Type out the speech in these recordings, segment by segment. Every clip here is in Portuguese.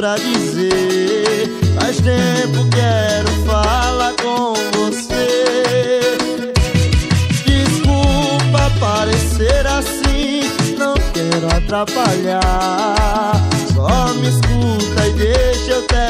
pra dizer. Faz tempo quero falar com você. Desculpa parecer assim Não quero atrapalhar. Só me escuta e deixa eu terminar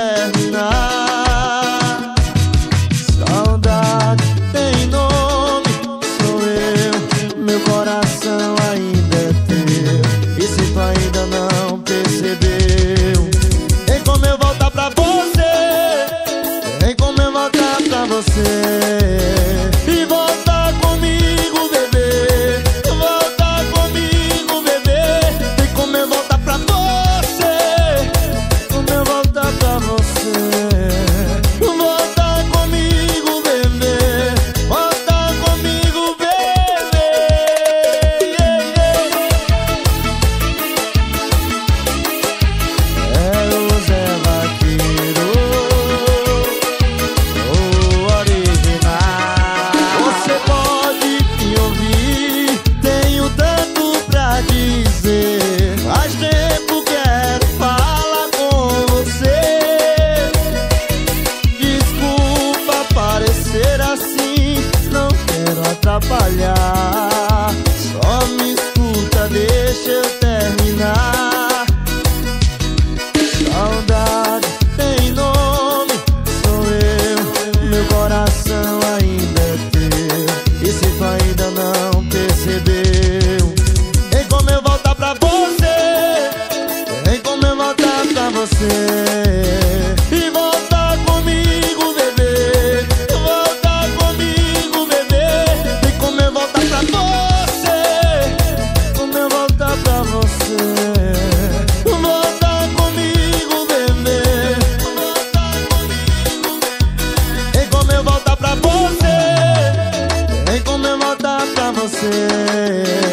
trabalhar say